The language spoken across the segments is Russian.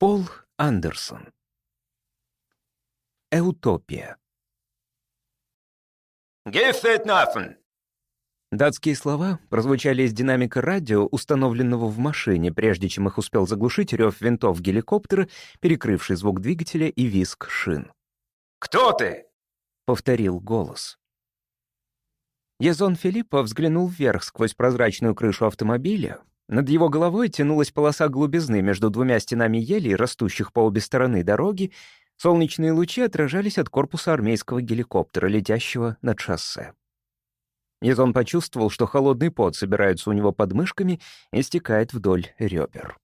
Пол Андерсон. Эутопия. «Give it nothing!» Датские слова прозвучали из динамика радио, установленного в машине, прежде чем их успел заглушить рев винтов геликоптера, перекрывший звук двигателя и визг шин. «Кто ты?» — повторил голос. Язон Филиппа взглянул вверх сквозь прозрачную крышу автомобиля. Над его головой тянулась полоса глубизны между двумя стенами елей, растущих по обе стороны дороги. Солнечные лучи отражались от корпуса армейского геликоптера, летящего над шоссе. Язон почувствовал, что холодный пот собирается у него под мышками и стекает вдоль ребер.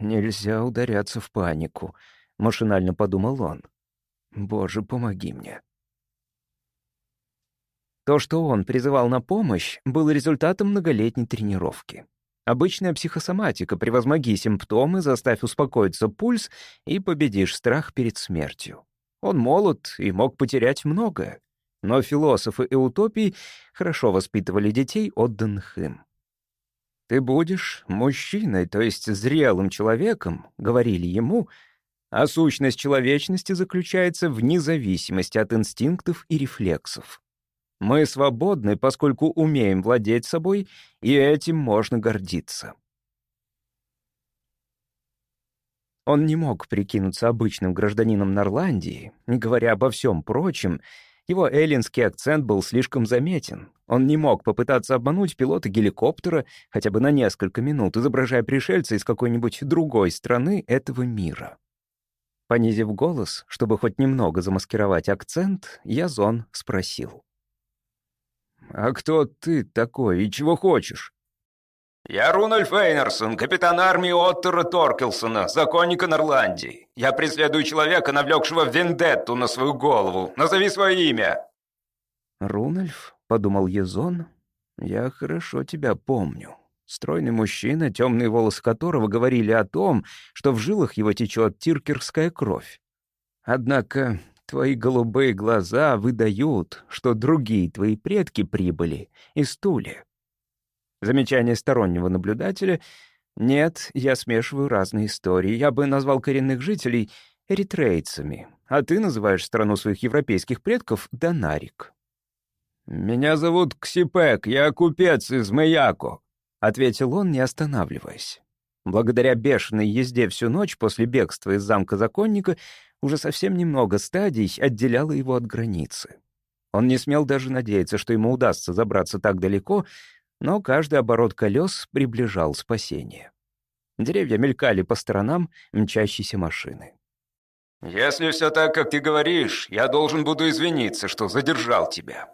«Нельзя ударяться в панику», — машинально подумал он. «Боже, помоги мне». То, что он призывал на помощь, было результатом многолетней тренировки. Обычная психосоматика, превозмоги симптомы, заставь успокоиться пульс и победишь страх перед смертью. Он молод и мог потерять многое. Но философы и утопии хорошо воспитывали детей, отданных им. «Ты будешь мужчиной, то есть зрелым человеком», — говорили ему, а сущность человечности заключается в независимости от инстинктов и рефлексов. Мы свободны, поскольку умеем владеть собой, и этим можно гордиться. Он не мог прикинуться обычным гражданином Норландии, не говоря обо всем прочем, его эллинский акцент был слишком заметен. Он не мог попытаться обмануть пилота геликоптера хотя бы на несколько минут, изображая пришельца из какой-нибудь другой страны этого мира. Понизив голос, чтобы хоть немного замаскировать акцент, Язон спросил. «А кто ты такой и чего хочешь?» «Я Рунольф Эйнерсон, капитан армии Оттера Торкелсона, законника Норландии. Я преследую человека, навлекшего вендетту на свою голову. Назови свое имя!» «Рунольф?» — подумал Езон. «Я хорошо тебя помню. Стройный мужчина, темные волосы которого говорили о том, что в жилах его течет тиркерская кровь. Однако твои голубые глаза выдают, что другие твои предки прибыли из Тули». Замечание стороннего наблюдателя — нет, я смешиваю разные истории. Я бы назвал коренных жителей эритрейцами, а ты называешь страну своих европейских предков Донарик. «Меня зовут Ксипек, я купец из Маяко», — ответил он, не останавливаясь. Благодаря бешеной езде всю ночь после бегства из замка законника уже совсем немного стадий отделяло его от границы. Он не смел даже надеяться, что ему удастся забраться так далеко, но каждый оборот колес приближал спасение. Деревья мелькали по сторонам мчащейся машины. «Если все так, как ты говоришь, я должен буду извиниться, что задержал тебя»,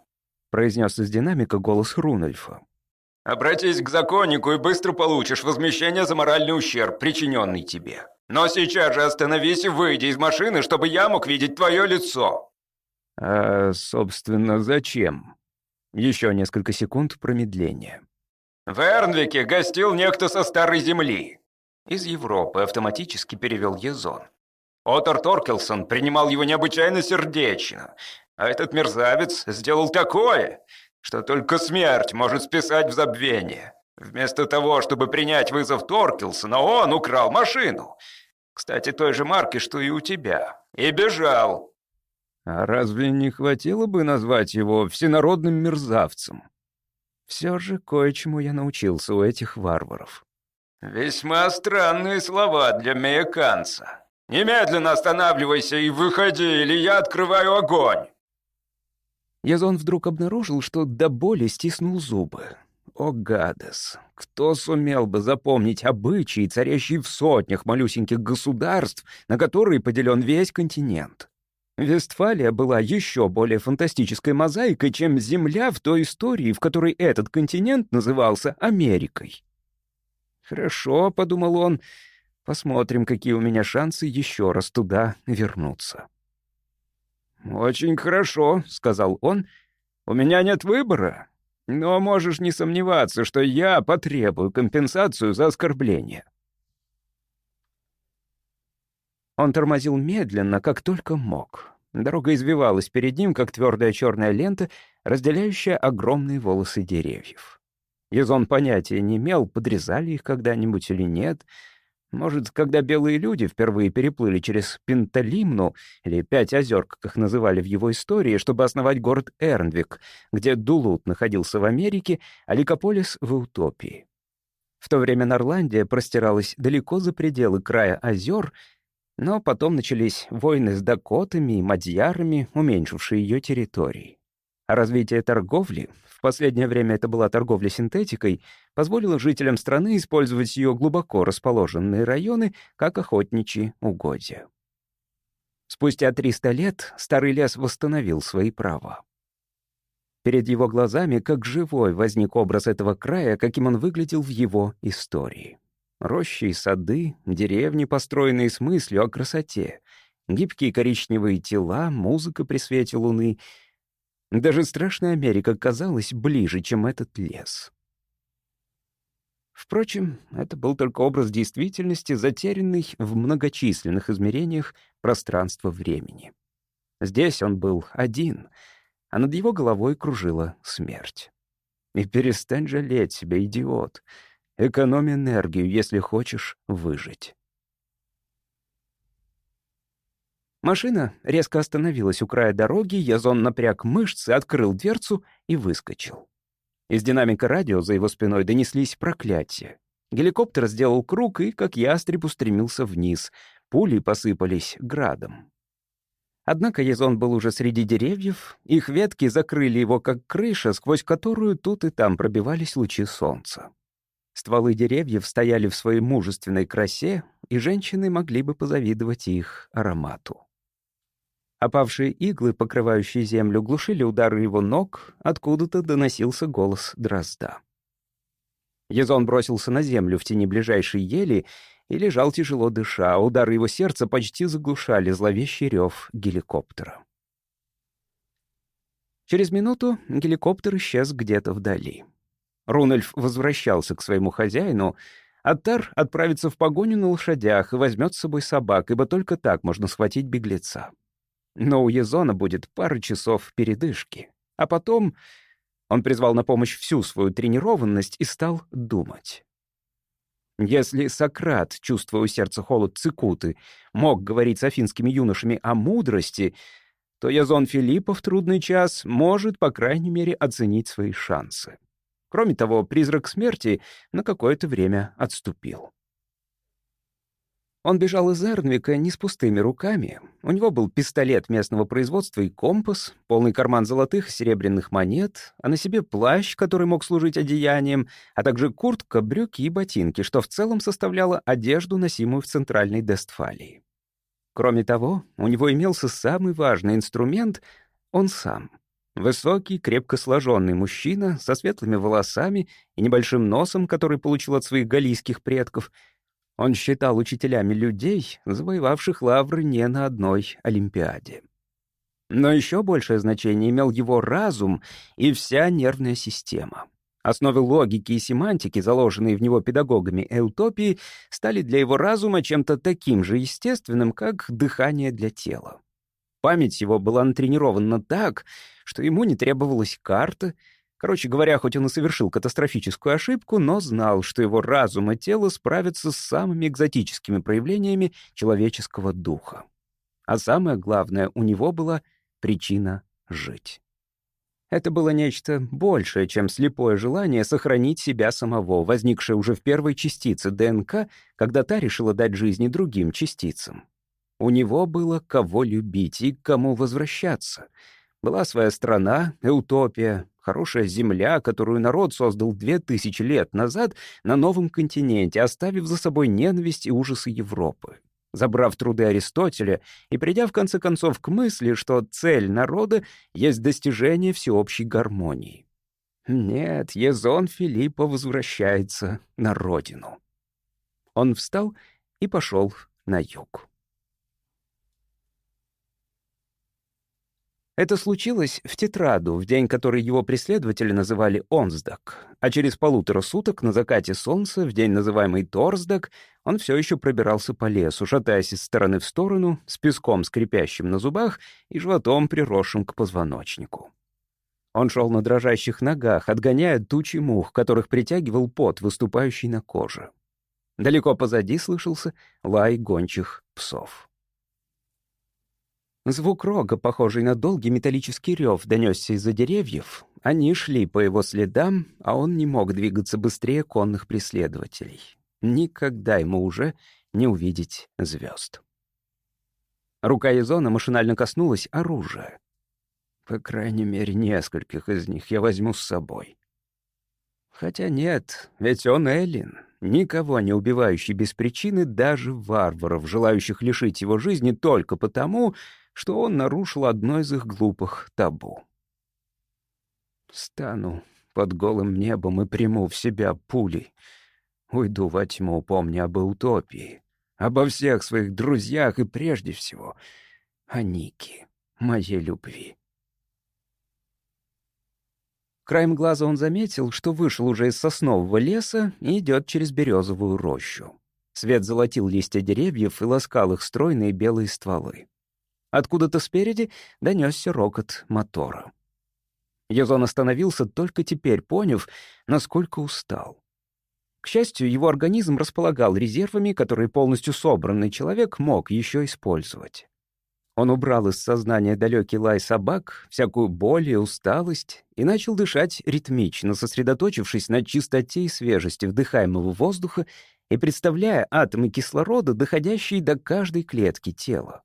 произнес из динамика голос Рунольфа. «Обратись к законнику и быстро получишь возмещение за моральный ущерб, причиненный тебе. Но сейчас же остановись и выйди из машины, чтобы я мог видеть твое лицо». «А, собственно, зачем?» Еще несколько секунд промедления. «В Эрнвике гостил некто со Старой Земли». Из Европы автоматически перевел Езон. Отор Торкелсон принимал его необычайно сердечно. А этот мерзавец сделал такое, что только смерть может списать в забвение. Вместо того, чтобы принять вызов Торкелсона, он украл машину. Кстати, той же марки, что и у тебя. И бежал. А разве не хватило бы назвать его всенародным мерзавцем? Все же кое-чему я научился у этих варваров. «Весьма странные слова для меяканца. Немедленно останавливайся и выходи, или я открываю огонь!» Язон вдруг обнаружил, что до боли стиснул зубы. О, Гадес! Кто сумел бы запомнить обычаи, царящие в сотнях малюсеньких государств, на которые поделен весь континент? Вестфалия была еще более фантастической мозаикой, чем Земля в той истории, в которой этот континент назывался Америкой. «Хорошо», — подумал он, — «посмотрим, какие у меня шансы еще раз туда вернуться». «Очень хорошо», — сказал он, — «у меня нет выбора, но можешь не сомневаться, что я потребую компенсацию за оскорбление». Он тормозил медленно, как только мог. Дорога извивалась перед ним, как твердая черная лента, разделяющая огромные волосы деревьев. Язон понятия не имел, подрезали их когда-нибудь или нет. Может, когда белые люди впервые переплыли через Пенталимну, или Пять озер, как их называли в его истории, чтобы основать город Эрнвик, где Дулут находился в Америке, а Ликополис — в Утопии. В то время Норландия простиралась далеко за пределы края озер, но потом начались войны с дакотами и мадьярами, уменьшившие ее территории. А развитие торговли, в последнее время это была торговля синтетикой, позволило жителям страны использовать ее глубоко расположенные районы как охотничьи угодья. Спустя 300 лет старый лес восстановил свои права. Перед его глазами, как живой, возник образ этого края, каким он выглядел в его истории. Рощи и сады, деревни, построенные с мыслью о красоте, гибкие коричневые тела, музыка при свете луны. Даже страшная Америка казалась ближе, чем этот лес. Впрочем, это был только образ действительности, затерянный в многочисленных измерениях пространства-времени. Здесь он был один — а над его головой кружила смерть. И перестань жалеть себя, идиот. Экономи энергию, если хочешь выжить. Машина резко остановилась у края дороги, Язон напряг мышцы, открыл дверцу и выскочил. Из динамика радио за его спиной донеслись проклятия. Геликоптер сделал круг и, как ястреб, устремился вниз. Пули посыпались градом. Однако Езон был уже среди деревьев, их ветки закрыли его как крыша, сквозь которую тут и там пробивались лучи солнца. Стволы деревьев стояли в своей мужественной красе, и женщины могли бы позавидовать их аромату. Опавшие иглы, покрывающие землю, глушили удары его ног, откуда-то доносился голос дрозда. Езон бросился на землю в тени ближайшей ели и лежал тяжело дыша, а удары его сердца почти заглушали зловещий рев геликоптера. Через минуту геликоптер исчез где-то вдали. Рунельф возвращался к своему хозяину, а Тар отправится в погоню на лошадях и возьмет с собой собак, ибо только так можно схватить беглеца. Но у Езона будет пара часов передышки. А потом он призвал на помощь всю свою тренированность и стал думать. Если Сократ, чувствуя у сердца холод цикуты, мог говорить с афинскими юношами о мудрости, то Язон Филиппа в трудный час может, по крайней мере, оценить свои шансы. Кроме того, призрак смерти на какое-то время отступил. Он бежал из Эрнвика не с пустыми руками. У него был пистолет местного производства и компас, полный карман золотых и серебряных монет, а на себе плащ, который мог служить одеянием, а также куртка, брюки и ботинки, что в целом составляло одежду, носимую в центральной Дестфалии. Кроме того, у него имелся самый важный инструмент — он сам. Высокий, крепко сложенный мужчина со светлыми волосами и небольшим носом, который получил от своих галийских предков — он считал учителями людей, завоевавших лавры не на одной Олимпиаде. Но еще большее значение имел его разум и вся нервная система. Основы логики и семантики, заложенные в него педагогами Эутопии, стали для его разума чем-то таким же естественным, как дыхание для тела. Память его была натренирована так, что ему не требовалась карта — Короче говоря, хоть он и совершил катастрофическую ошибку, но знал, что его разум и тело справятся с самыми экзотическими проявлениями человеческого духа. А самое главное, у него была причина жить. Это было нечто большее, чем слепое желание сохранить себя самого, возникшее уже в первой частице ДНК, когда та решила дать жизни другим частицам. У него было кого любить и к кому возвращаться. Была своя страна, Эутопия, хорошая земля, которую народ создал две тысячи лет назад на новом континенте, оставив за собой ненависть и ужасы Европы. Забрав труды Аристотеля и придя в конце концов к мысли, что цель народа есть достижение всеобщей гармонии. Нет, Езон Филиппа возвращается на родину. Он встал и пошел на юг. Это случилось в Тетраду, в день, который его преследователи называли Онсдак, а через полутора суток на закате солнца, в день, называемый Торсдак, он все еще пробирался по лесу, шатаясь из стороны в сторону, с песком скрипящим на зубах и животом, приросшим к позвоночнику. Он шел на дрожащих ногах, отгоняя тучи мух, которых притягивал пот, выступающий на коже. Далеко позади слышался лай гончих псов. Звук рога, похожий на долгий металлический рев, донесся из-за деревьев. Они шли по его следам, а он не мог двигаться быстрее конных преследователей. Никогда ему уже не увидеть звезд. Рука Изона машинально коснулась оружия. По крайней мере, нескольких из них я возьму с собой. Хотя нет, ведь он Эллин, никого не убивающий без причины даже варваров, желающих лишить его жизни только потому, что он нарушил одно из их глупых табу. Стану под голым небом и приму в себя пули. Уйду во тьму, помня об утопии, обо всех своих друзьях и прежде всего о Нике, моей любви. Краем глаза он заметил, что вышел уже из соснового леса и идет через березовую рощу. Свет золотил листья деревьев и ласкал их стройные белые стволы. Откуда-то спереди донесся рокот мотора. Язон остановился, только теперь поняв, насколько устал. К счастью, его организм располагал резервами, которые полностью собранный человек мог еще использовать. Он убрал из сознания далекий лай собак, всякую боль и усталость, и начал дышать ритмично, сосредоточившись на чистоте и свежести вдыхаемого воздуха и представляя атомы кислорода, доходящие до каждой клетки тела.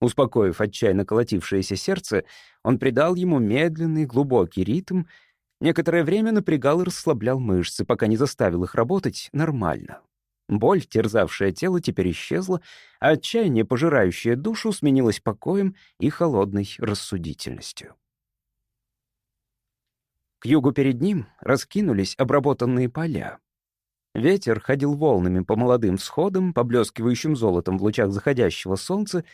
Успокоив отчаянно колотившееся сердце, он придал ему медленный глубокий ритм, некоторое время напрягал и расслаблял мышцы, пока не заставил их работать нормально. Боль, терзавшая тело, теперь исчезла, а отчаяние, пожирающее душу, сменилось покоем и холодной рассудительностью. К югу перед ним раскинулись обработанные поля. Ветер ходил волнами по молодым всходам, поблескивающим золотом в лучах заходящего солнца.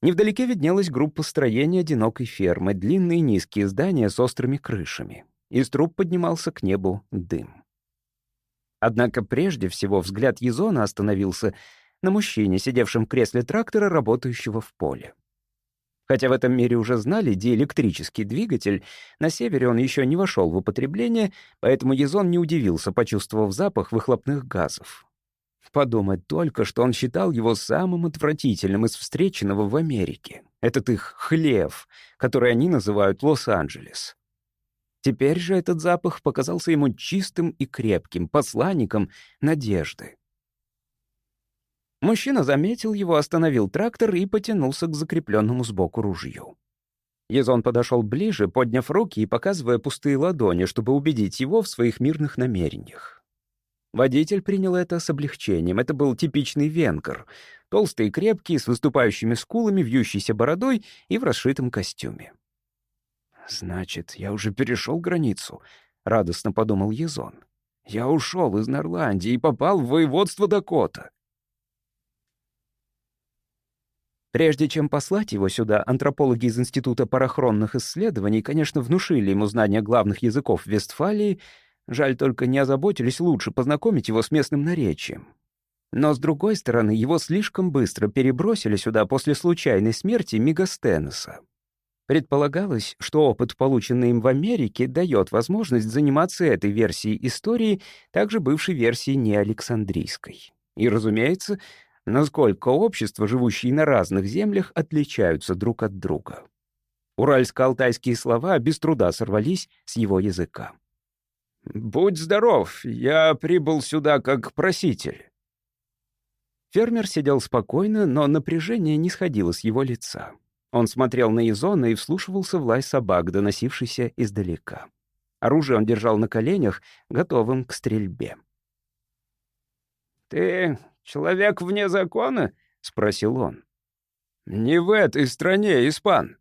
Невдалеке виднелась группа строений одинокой фермы, длинные низкие здания с острыми крышами. Из труб поднимался к небу дым. Однако прежде всего взгляд Езона остановился на мужчине, сидевшем в кресле трактора, работающего в поле. Хотя в этом мире уже знали диэлектрический двигатель, на севере он еще не вошел в употребление, поэтому Езон не удивился, почувствовав запах выхлопных газов. Подумать только, что он считал его самым отвратительным из встреченного в Америке. Этот их хлев, который они называют Лос-Анджелес. Теперь же этот запах показался ему чистым и крепким, посланником надежды. Мужчина заметил его, остановил трактор и потянулся к закрепленному сбоку ружью. Езон подошел ближе, подняв руки и показывая пустые ладони, чтобы убедить его в своих мирных намерениях. Водитель принял это с облегчением. Это был типичный венгер. Толстый и крепкий, с выступающими скулами, вьющейся бородой и в расшитом костюме. «Значит, я уже перешел границу», — радостно подумал Езон. «Я ушел из Норландии и попал в воеводство Дакота». Прежде чем послать его сюда, антропологи из Института парахронных исследований, конечно, внушили ему знания главных языков Вестфалии, жаль только не озаботились лучше познакомить его с местным наречием. Но, с другой стороны, его слишком быстро перебросили сюда после случайной смерти Мегастенеса. Предполагалось, что опыт, полученный им в Америке, дает возможность заниматься этой версией истории, также бывшей версией неалександрийской. И, разумеется, насколько общества, живущие на разных землях, отличаются друг от друга. Уральско-алтайские слова без труда сорвались с его языка. «Будь здоров, я прибыл сюда как проситель». Фермер сидел спокойно, но напряжение не сходило с его лица. Он смотрел на Изона и вслушивался в лай собак, доносившийся издалека. Оружие он держал на коленях, готовым к стрельбе. «Ты человек вне закона?» — спросил он. «Не в этой стране, испан».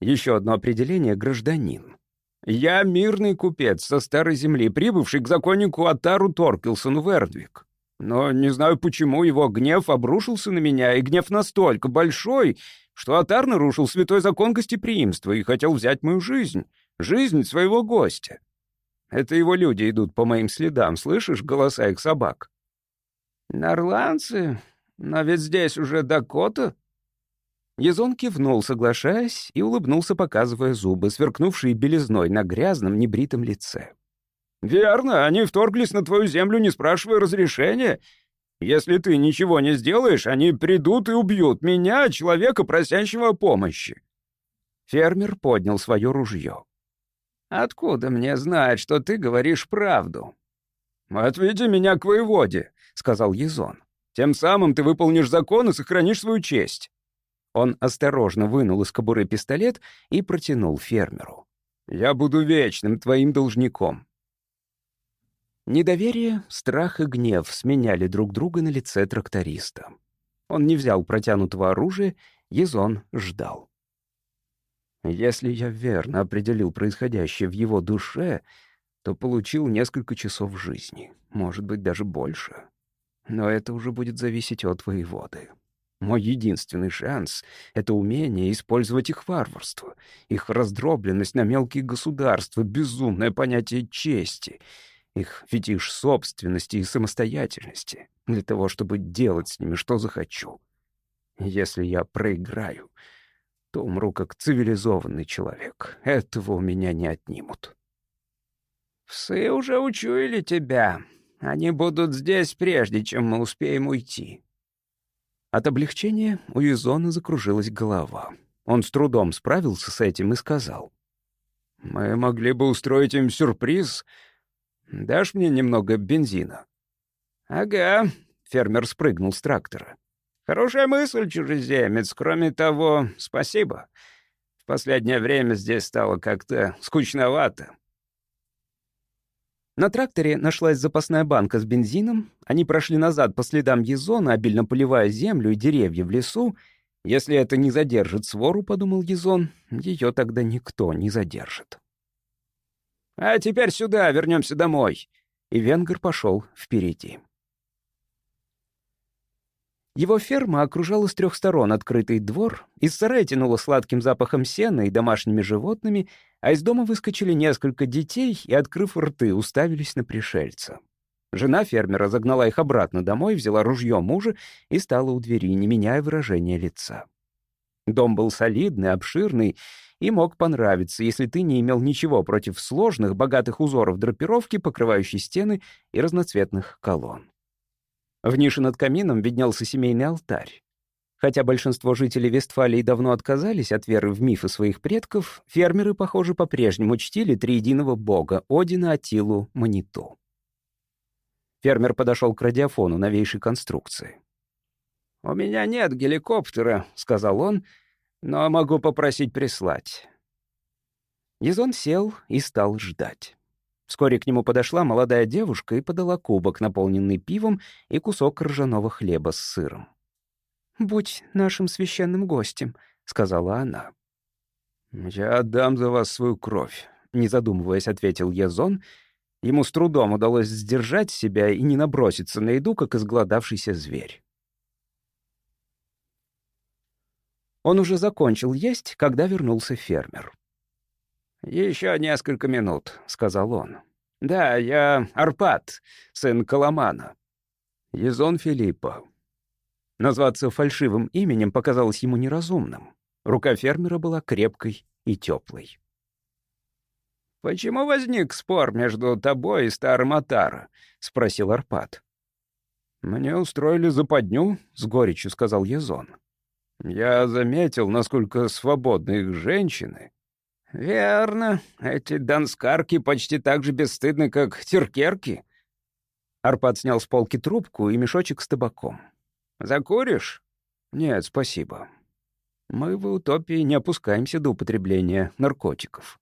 Еще одно определение — гражданин. «Я мирный купец со старой земли, прибывший к законнику Атару Торкелсону в Эрдвик. Но не знаю, почему его гнев обрушился на меня, и гнев настолько большой, что Атар нарушил святой закон гостеприимства и хотел взять мою жизнь, жизнь своего гостя. Это его люди идут по моим следам, слышишь голоса их собак? Норландцы? Но ведь здесь уже Дакота. Езон кивнул, соглашаясь, и улыбнулся, показывая зубы, сверкнувшие белизной на грязном, небритом лице. «Верно, они вторглись на твою землю, не спрашивая разрешения. Если ты ничего не сделаешь, они придут и убьют меня, человека, просящего помощи». Фермер поднял свое ружье. «Откуда мне знать, что ты говоришь правду?» «Отведи меня к воеводе», — сказал Езон. «Тем самым ты выполнишь закон и сохранишь свою честь». Он осторожно вынул из кобуры пистолет и протянул фермеру. «Я буду вечным твоим должником». Недоверие, страх и гнев сменяли друг друга на лице тракториста. Он не взял протянутого оружия, Езон ждал. Если я верно определил происходящее в его душе, то получил несколько часов жизни, может быть, даже больше. Но это уже будет зависеть от воеводы. Мой единственный шанс — это умение использовать их варварство, их раздробленность на мелкие государства, безумное понятие чести, их фетиш собственности и самостоятельности для того, чтобы делать с ними, что захочу. Если я проиграю, то умру как цивилизованный человек. Этого у меня не отнимут. «Псы уже учуяли тебя. Они будут здесь, прежде чем мы успеем уйти». От облегчения у Изона закружилась голова. Он с трудом справился с этим и сказал. «Мы могли бы устроить им сюрприз. Дашь мне немного бензина?» «Ага», — фермер спрыгнул с трактора. Хорошая мысль, чужеземец. Кроме того, спасибо. В последнее время здесь стало как-то скучновато. На тракторе нашлась запасная банка с бензином. Они прошли назад по следам Езона, обильно поливая землю и деревья в лесу. Если это не задержит свору, — подумал Езон, — ее тогда никто не задержит. «А теперь сюда, вернемся домой». И Венгер пошел впереди. Его ферма окружала с трех сторон открытый двор, из сарая тянуло сладким запахом сена и домашними животными, а из дома выскочили несколько детей и, открыв рты, уставились на пришельца. Жена фермера загнала их обратно домой, взяла ружье мужа и стала у двери, не меняя выражения лица. Дом был солидный, обширный и мог понравиться, если ты не имел ничего против сложных, богатых узоров драпировки, покрывающей стены и разноцветных колонн. В нише над камином виднелся семейный алтарь. Хотя большинство жителей Вестфалии давно отказались от веры в мифы своих предков, фермеры, похоже, по-прежнему чтили триединого бога Одина, Атилу, Маниту. Фермер подошел к радиофону новейшей конструкции. «У меня нет геликоптера», — сказал он, — «но могу попросить прислать». Езон сел и стал ждать. Вскоре к нему подошла молодая девушка и подала кубок, наполненный пивом, и кусок ржаного хлеба с сыром. «Будь нашим священным гостем», — сказала она. «Я отдам за вас свою кровь», — не задумываясь, ответил Язон. Ему с трудом удалось сдержать себя и не наброситься на еду, как изголодавшийся зверь. Он уже закончил есть, когда вернулся фермер. «Еще несколько минут», — сказал он. «Да, я Арпад, сын Коломана». Езон Филиппа. Назваться фальшивым именем показалось ему неразумным. Рука фермера была крепкой и теплой. «Почему возник спор между тобой и старым Атара?» — спросил Арпад. «Мне устроили западню», — с горечью сказал Езон. «Я заметил, насколько свободны их женщины, «Верно. Эти донскарки почти так же бесстыдны, как теркерки». Арпад снял с полки трубку и мешочек с табаком. «Закуришь?» «Нет, спасибо. Мы в утопии не опускаемся до употребления наркотиков».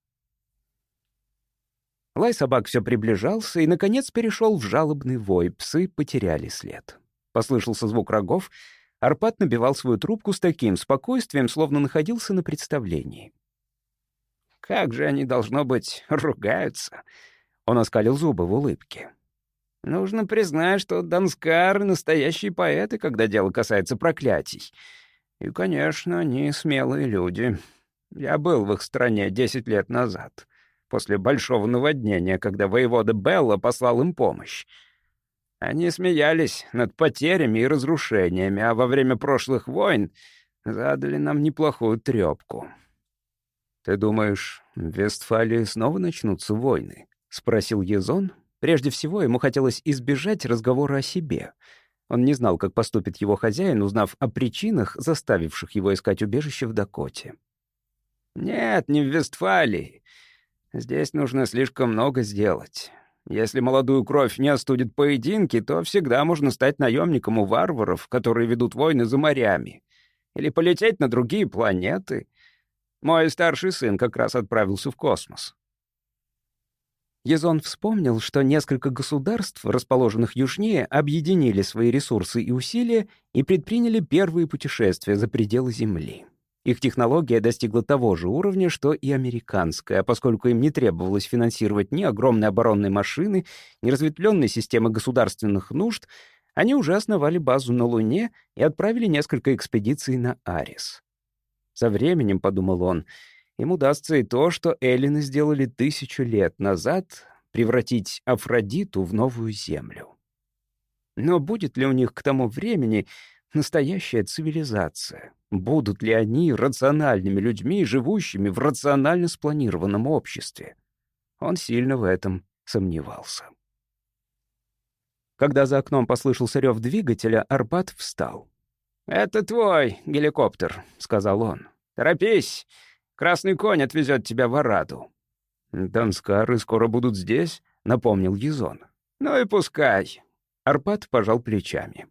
Лай собак все приближался и, наконец, перешел в жалобный вой. Псы потеряли след. Послышался звук рогов. Арпад набивал свою трубку с таким спокойствием, словно находился на представлении. Как же они, должно быть, ругаются!» Он оскалил зубы в улыбке. «Нужно признать, что Данскар — настоящие поэты, когда дело касается проклятий. И, конечно, они смелые люди. Я был в их стране десять лет назад, после большого наводнения, когда воевода Белла послал им помощь. Они смеялись над потерями и разрушениями, а во время прошлых войн задали нам неплохую трёпку. «Ты думаешь, в Вестфалии снова начнутся войны?» — спросил Езон. Прежде всего, ему хотелось избежать разговора о себе. Он не знал, как поступит его хозяин, узнав о причинах, заставивших его искать убежище в Дакоте. «Нет, не в Вестфалии. Здесь нужно слишком много сделать. Если молодую кровь не остудит поединки, то всегда можно стать наемником у варваров, которые ведут войны за морями. Или полететь на другие планеты. Мой старший сын как раз отправился в космос. Езон вспомнил, что несколько государств, расположенных южнее, объединили свои ресурсы и усилия и предприняли первые путешествия за пределы Земли. Их технология достигла того же уровня, что и американская, поскольку им не требовалось финансировать ни огромной оборонной машины, ни разветвленной системы государственных нужд, они уже основали базу на Луне и отправили несколько экспедиций на Арис. Со временем, — подумал он, — им удастся и то, что эллины сделали тысячу лет назад, превратить Афродиту в новую землю. Но будет ли у них к тому времени настоящая цивилизация? Будут ли они рациональными людьми, живущими в рационально спланированном обществе? Он сильно в этом сомневался. Когда за окном послышался рев двигателя, Арбат встал. «Это твой геликоптер», — сказал он. «Торопись, Красный конь отвезет тебя в Араду». «Донскары скоро будут здесь», — напомнил Езон. «Ну и пускай». Арпад пожал плечами.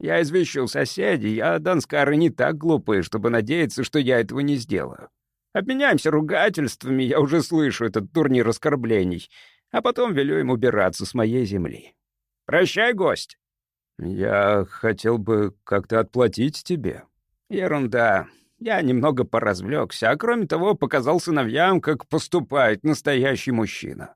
«Я извещу соседей, а донскары не так глупые, чтобы надеяться, что я этого не сделаю. Обменяемся ругательствами, я уже слышу этот турнир оскорблений, а потом велю им убираться с моей земли. Прощай, гость». «Я хотел бы как-то отплатить тебе». «Ерунда. Я немного поразвлекся, а кроме того показал сыновьям, как поступает настоящий мужчина.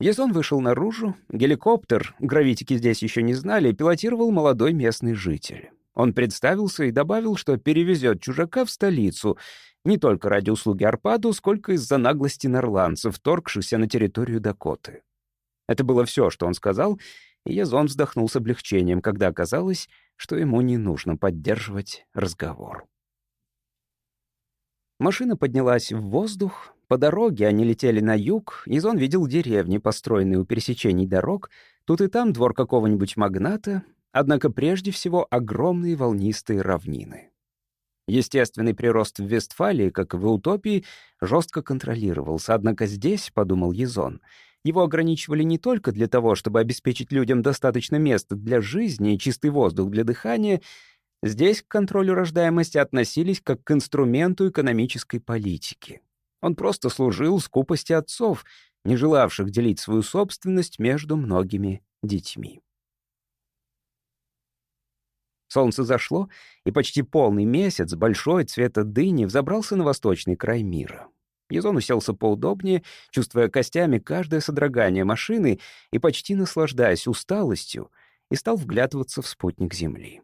Езон вышел наружу. Геликоптер, гравитики здесь еще не знали, пилотировал молодой местный житель. Он представился и добавил, что перевезет чужака в столицу не только ради услуги Арпаду, сколько из-за наглости норландцев, торгшихся на территорию Дакоты. Это было все, что он сказал, и Езон вздохнул с облегчением, когда оказалось, что ему не нужно поддерживать разговор. Машина поднялась в воздух. По дороге они летели на юг. Езон видел деревни, построенные у пересечений дорог. Тут и там двор какого-нибудь магната. Однако прежде всего огромные волнистые равнины. Естественный прирост в Вестфалии, как и в Утопии, жестко контролировался. Однако здесь, — подумал Езон, — его ограничивали не только для того, чтобы обеспечить людям достаточно места для жизни и чистый воздух для дыхания, здесь к контролю рождаемости относились как к инструменту экономической политики. Он просто служил скупости отцов, не желавших делить свою собственность между многими детьми. Солнце зашло, и почти полный месяц, большой цвета дыни, взобрался на восточный край мира. Язон уселся поудобнее, чувствуя костями каждое содрогание машины и почти наслаждаясь усталостью, и стал вглядываться в спутник Земли.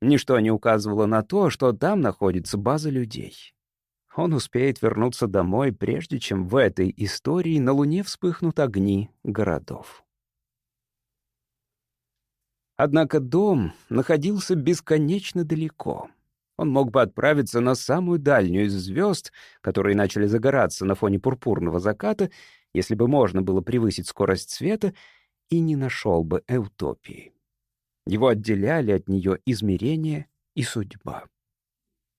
Ничто не указывало на то, что там находится база людей. Он успеет вернуться домой, прежде чем в этой истории на Луне вспыхнут огни городов. Однако дом находился бесконечно далеко — он мог бы отправиться на самую дальнюю из звезд, которые начали загораться на фоне пурпурного заката, если бы можно было превысить скорость света, и не нашел бы эутопии. Его отделяли от нее измерение и судьба.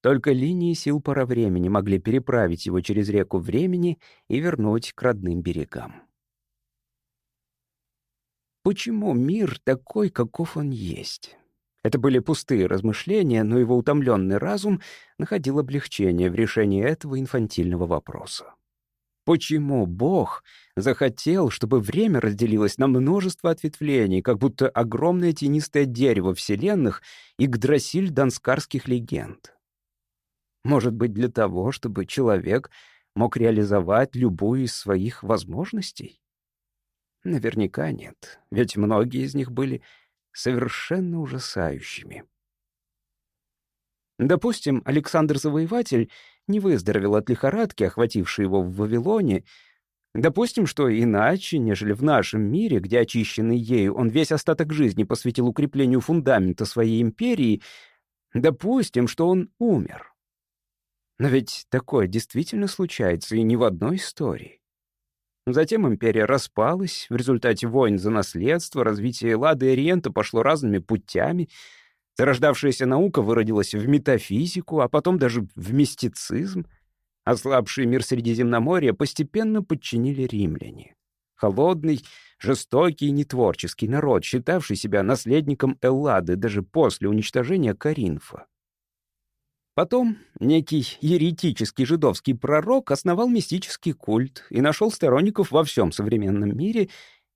Только линии сил времени могли переправить его через реку времени и вернуть к родным берегам. Почему мир такой, каков он есть? Это были пустые размышления, но его утомленный разум находил облегчение в решении этого инфантильного вопроса. Почему Бог захотел, чтобы время разделилось на множество ответвлений, как будто огромное тенистое дерево вселенных и гдрасиль донскарских легенд? Может быть, для того, чтобы человек мог реализовать любую из своих возможностей? Наверняка нет, ведь многие из них были совершенно ужасающими. Допустим, Александр Завоеватель не выздоровел от лихорадки, охватившей его в Вавилоне. Допустим, что иначе, нежели в нашем мире, где очищенный ею он весь остаток жизни посвятил укреплению фундамента своей империи, допустим, что он умер. Но ведь такое действительно случается и не в одной истории. Затем империя распалась, в результате войн за наследство, развитие Лады и Ориента пошло разными путями, зарождавшаяся наука выродилась в метафизику, а потом даже в мистицизм. Ослабший мир Средиземноморья постепенно подчинили римляне. Холодный, жестокий и нетворческий народ, считавший себя наследником Эллады даже после уничтожения Каринфа. Потом некий еретический жидовский пророк основал мистический культ и нашел сторонников во всем современном мире,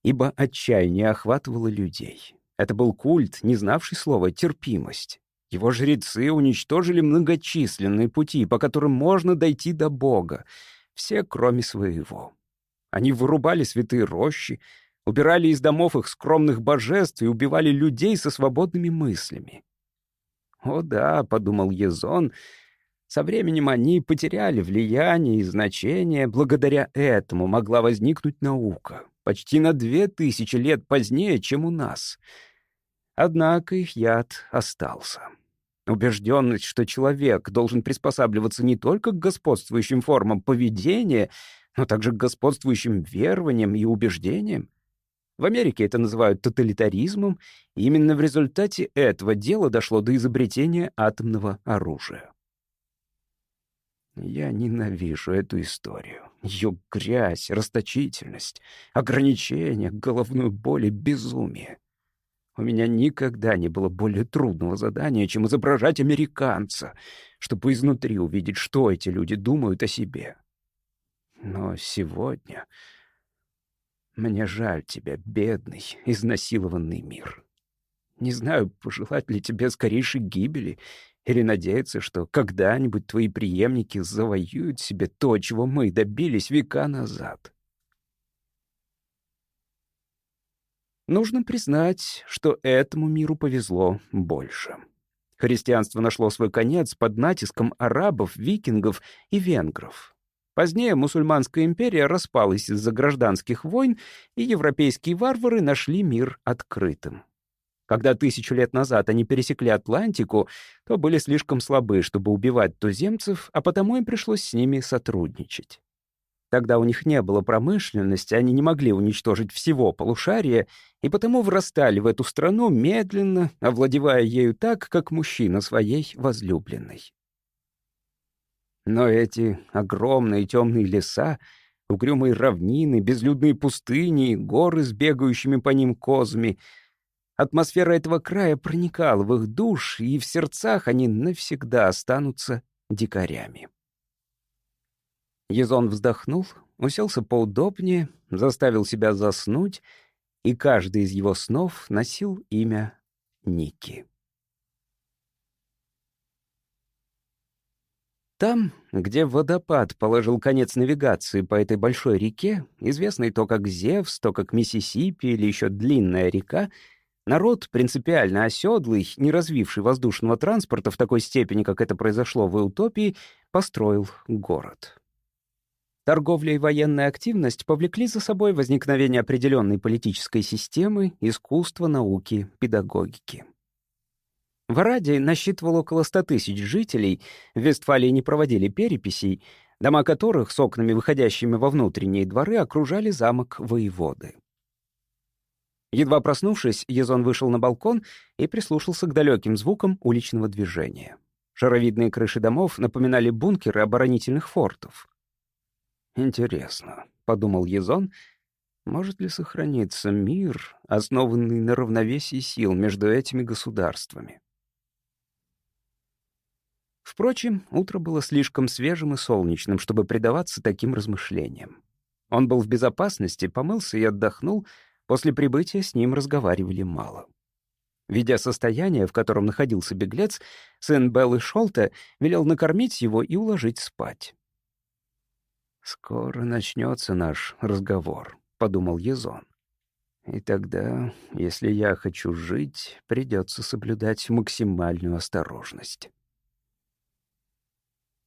ибо отчаяние охватывало людей. Это был культ, не знавший слова «терпимость». Его жрецы уничтожили многочисленные пути, по которым можно дойти до Бога, все кроме своего. Они вырубали святые рощи, убирали из домов их скромных божеств и убивали людей со свободными мыслями. «О да», — подумал Езон, — «со временем они потеряли влияние и значение, благодаря этому могла возникнуть наука, почти на две тысячи лет позднее, чем у нас. Однако их яд остался». Убежденность, что человек должен приспосабливаться не только к господствующим формам поведения, но также к господствующим верованиям и убеждениям. В Америке это называют тоталитаризмом, и именно в результате этого дело дошло до изобретения атомного оружия. Я ненавижу эту историю. Ее грязь, расточительность, ограничения, головную боль и безумие. У меня никогда не было более трудного задания, чем изображать американца, чтобы изнутри увидеть, что эти люди думают о себе. Но сегодня мне жаль тебя, бедный, изнасилованный мир. Не знаю, пожелать ли тебе скорейшей гибели или надеяться, что когда-нибудь твои преемники завоюют себе то, чего мы добились века назад. Нужно признать, что этому миру повезло больше. Христианство нашло свой конец под натиском арабов, викингов и венгров. Позднее мусульманская империя распалась из-за гражданских войн, и европейские варвары нашли мир открытым. Когда тысячу лет назад они пересекли Атлантику, то были слишком слабы, чтобы убивать туземцев, а потому им пришлось с ними сотрудничать. Тогда у них не было промышленности, они не могли уничтожить всего полушария, и потому врастали в эту страну медленно, овладевая ею так, как мужчина своей возлюбленной. Но эти огромные темные леса, угрюмые равнины, безлюдные пустыни, горы с бегающими по ним козами — Атмосфера этого края проникала в их душ, и в сердцах они навсегда останутся дикарями. Езон вздохнул, уселся поудобнее, заставил себя заснуть, и каждый из его снов носил имя Ники. Там, где водопад положил конец навигации по этой большой реке, известной то как Зевс, то как Миссисипи или еще длинная река, народ, принципиально оседлый, не развивший воздушного транспорта в такой степени, как это произошло в Утопии, построил город. Торговля и военная активность повлекли за собой возникновение определенной политической системы, искусства, науки, педагогики. В Араде насчитывал около 100 тысяч жителей, в Вестфалии не проводили переписей, дома которых с окнами, выходящими во внутренние дворы, окружали замок воеводы. Едва проснувшись, Езон вышел на балкон и прислушался к далеким звукам уличного движения. Шаровидные крыши домов напоминали бункеры оборонительных фортов. «Интересно», — подумал Езон, — «может ли сохраниться мир, основанный на равновесии сил между этими государствами?» Впрочем, утро было слишком свежим и солнечным, чтобы предаваться таким размышлениям. Он был в безопасности, помылся и отдохнул. После прибытия с ним разговаривали мало. Видя состояние, в котором находился беглец, сын Беллы Шолта велел накормить его и уложить спать. «Скоро начнется наш разговор», — подумал Езон. «И тогда, если я хочу жить, придется соблюдать максимальную осторожность».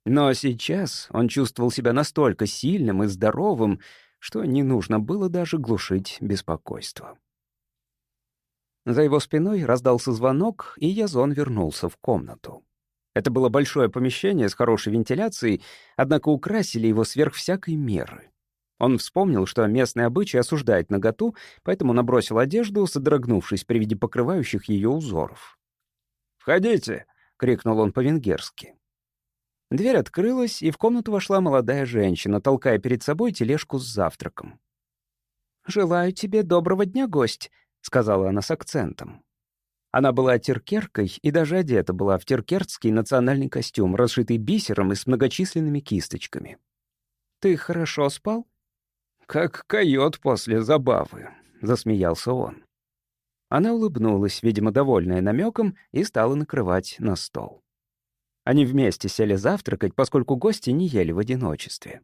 Но сейчас он чувствовал себя настолько сильным и здоровым, что не нужно было даже глушить беспокойство. За его спиной раздался звонок, и Язон вернулся в комнату. Это было большое помещение с хорошей вентиляцией, однако украсили его сверх всякой меры. Он вспомнил, что местный обычай осуждает наготу, поэтому набросил одежду, содрогнувшись при виде покрывающих ее узоров. «Входите!» — крикнул он по-венгерски. Дверь открылась, и в комнату вошла молодая женщина, толкая перед собой тележку с завтраком. «Желаю тебе доброго дня, гость», — сказала она с акцентом. Она была теркеркой и даже одета была в теркерский национальный костюм, расшитый бисером и с многочисленными кисточками. «Ты хорошо спал?» «Как койот после забавы», — засмеялся он. Она улыбнулась, видимо, довольная намеком, и стала накрывать на стол. Они вместе сели завтракать, поскольку гости не ели в одиночестве.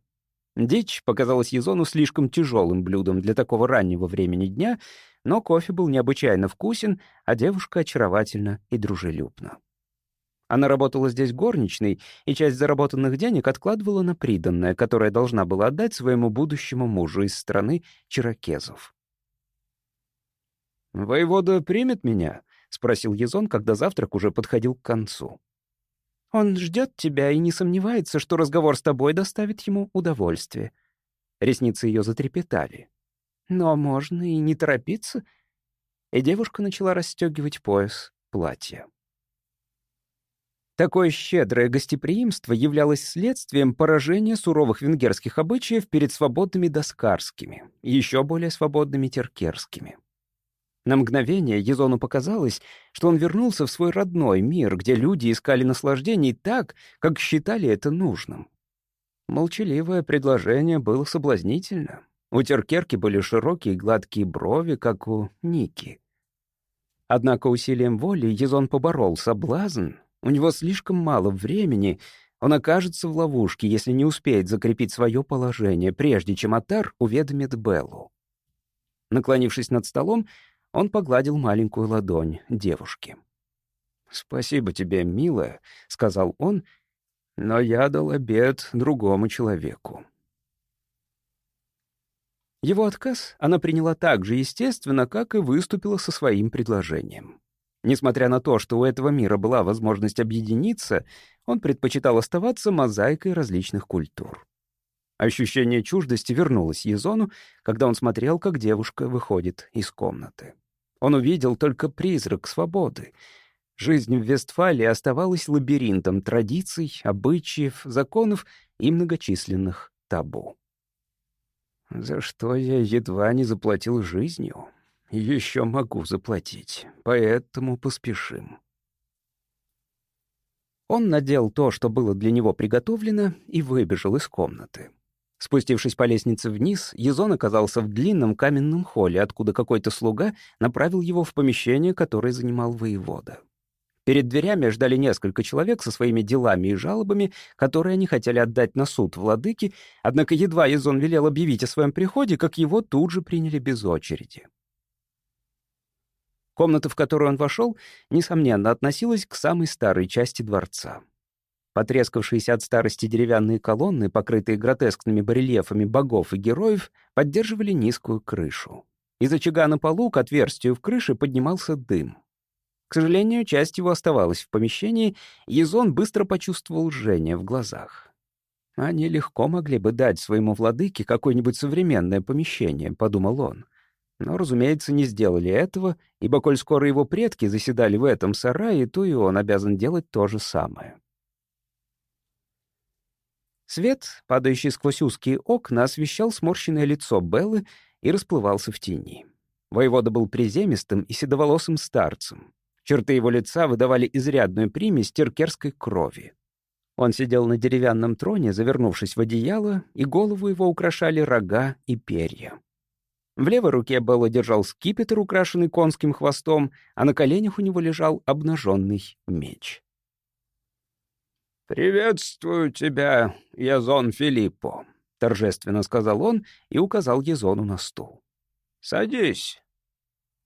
Дичь показалась Езону слишком тяжелым блюдом для такого раннего времени дня, но кофе был необычайно вкусен, а девушка очаровательна и дружелюбна. Она работала здесь горничной, и часть заработанных денег откладывала на приданное, которое должна была отдать своему будущему мужу из страны чиракезов. «Воевода примет меня?» — спросил Езон, когда завтрак уже подходил к концу. «Он ждет тебя и не сомневается, что разговор с тобой доставит ему удовольствие». Ресницы ее затрепетали. «Но можно и не торопиться». И девушка начала расстегивать пояс платья. Такое щедрое гостеприимство являлось следствием поражения суровых венгерских обычаев перед свободными доскарскими, еще более свободными теркерскими. На мгновение Езону показалось, что он вернулся в свой родной мир, где люди искали наслаждений так, как считали это нужным. Молчаливое предложение было соблазнительно. У Теркерки были широкие гладкие брови, как у Ники. Однако усилием воли Езон поборол соблазн, у него слишком мало времени, он окажется в ловушке, если не успеет закрепить свое положение, прежде чем Атар уведомит Беллу. Наклонившись над столом, он погладил маленькую ладонь девушки. «Спасибо тебе, милая», — сказал он, — «но я дал обед другому человеку». Его отказ она приняла так же естественно, как и выступила со своим предложением. Несмотря на то, что у этого мира была возможность объединиться, он предпочитал оставаться мозаикой различных культур. Ощущение чуждости вернулось Езону, когда он смотрел, как девушка выходит из комнаты. Он увидел только призрак свободы. Жизнь в Вестфалии оставалась лабиринтом традиций, обычаев, законов и многочисленных табу. «За что я едва не заплатил жизнью?» Еще могу заплатить, поэтому поспешим. Он надел то, что было для него приготовлено, и выбежал из комнаты. Спустившись по лестнице вниз, Езон оказался в длинном каменном холле, откуда какой-то слуга направил его в помещение, которое занимал воевода. Перед дверями ждали несколько человек со своими делами и жалобами, которые они хотели отдать на суд владыки, однако едва Езон велел объявить о своем приходе, как его тут же приняли без очереди. Комната, в которую он вошел, несомненно, относилась к самой старой части дворца. Потрескавшиеся от старости деревянные колонны, покрытые гротескными барельефами богов и героев, поддерживали низкую крышу. Из очага на полу к отверстию в крыше поднимался дым. К сожалению, часть его оставалась в помещении, и Езон быстро почувствовал жжение в глазах. «Они легко могли бы дать своему владыке какое-нибудь современное помещение», — подумал он. Но, разумеется, не сделали этого, ибо коль скоро его предки заседали в этом сарае, то и он обязан делать то же самое. Свет, падающий сквозь узкие окна, освещал сморщенное лицо Беллы и расплывался в тени. Воевода был приземистым и седоволосым старцем. Черты его лица выдавали изрядную примесь теркерской крови. Он сидел на деревянном троне, завернувшись в одеяло, и голову его украшали рога и перья. В левой руке Белла держал скипетр, украшенный конским хвостом, а на коленях у него лежал обнаженный меч. «Приветствую тебя, Язон Филиппо», — торжественно сказал он и указал Язону на стул. «Садись».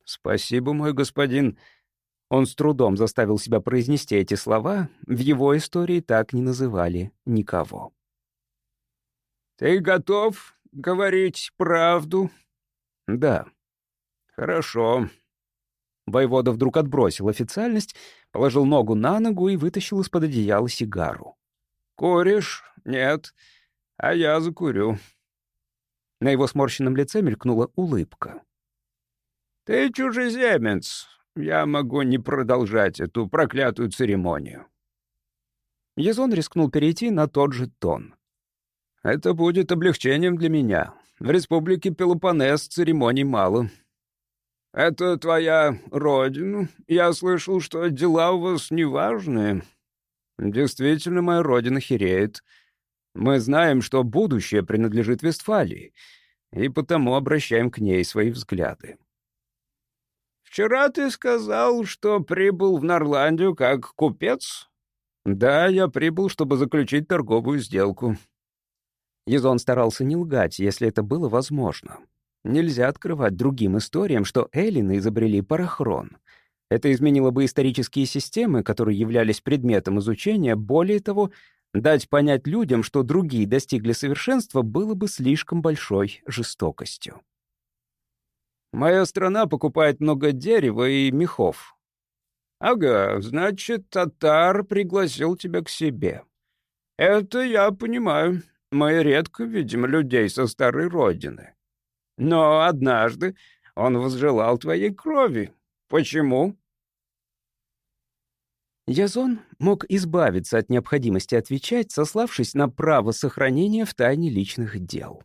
«Спасибо, мой господин». Он с трудом заставил себя произнести эти слова. В его истории так не называли никого. «Ты готов говорить правду?» «Да». «Хорошо». Воевода вдруг отбросил официальность, положил ногу на ногу и вытащил из-под одеяла сигару. «Куришь? Нет. А я закурю». На его сморщенном лице мелькнула улыбка. «Ты чужеземец. Я могу не продолжать эту проклятую церемонию». Язон рискнул перейти на тот же тон. «Это будет облегчением для меня. В республике Пелопоннес церемоний мало. Это твоя родина. Я слышал, что дела у вас неважные». «Действительно, моя родина хереет. Мы знаем, что будущее принадлежит Вестфалии, и потому обращаем к ней свои взгляды». «Вчера ты сказал, что прибыл в Норландию как купец?» «Да, я прибыл, чтобы заключить торговую сделку». Езон старался не лгать, если это было возможно. Нельзя открывать другим историям, что эллины изобрели парахрон. Это изменило бы исторические системы, которые являлись предметом изучения, более того, дать понять людям, что другие достигли совершенства, было бы слишком большой жестокостью. «Моя страна покупает много дерева и мехов», «Ага, значит, татар пригласил тебя к себе. Это я понимаю. Мы редко видим людей со старой родины. Но однажды он возжелал твоей крови. Почему?» Язон мог избавиться от необходимости отвечать, сославшись на право сохранения в тайне личных дел.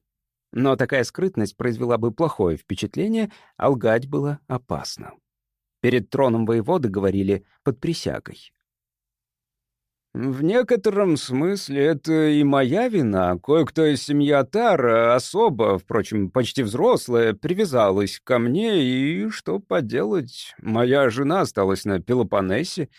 Но такая скрытность произвела бы плохое впечатление, а лгать было опасно. Перед троном воеводы говорили под присягой. «В некотором смысле это и моя вина. Кое-кто из семьи Атара, особо, впрочем, почти взрослая, привязалась ко мне, и что поделать, моя жена осталась на Пелопоннесе.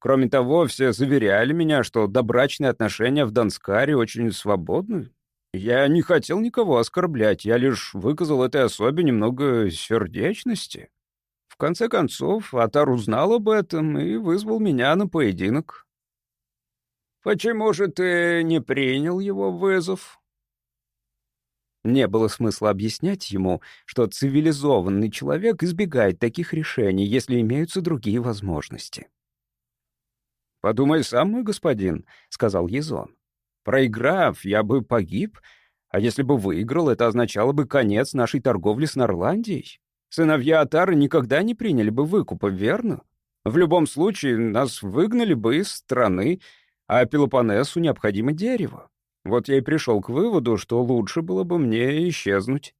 Кроме того, все заверяли меня, что добрачные отношения в Донскаре очень свободны. Я не хотел никого оскорблять, я лишь выказал этой особе немного сердечности». В конце концов, Атар узнал об этом и вызвал меня на поединок. «Почему же ты не принял его вызов?» Не было смысла объяснять ему, что цивилизованный человек избегает таких решений, если имеются другие возможности. «Подумай сам, мой господин», — сказал Езон. «Проиграв, я бы погиб, а если бы выиграл, это означало бы конец нашей торговли с Норландией. Сыновья Атары никогда не приняли бы выкупа, верно? В любом случае, нас выгнали бы из страны, а Пелопоннесу необходимо дерево. Вот я и пришел к выводу, что лучше было бы мне исчезнуть.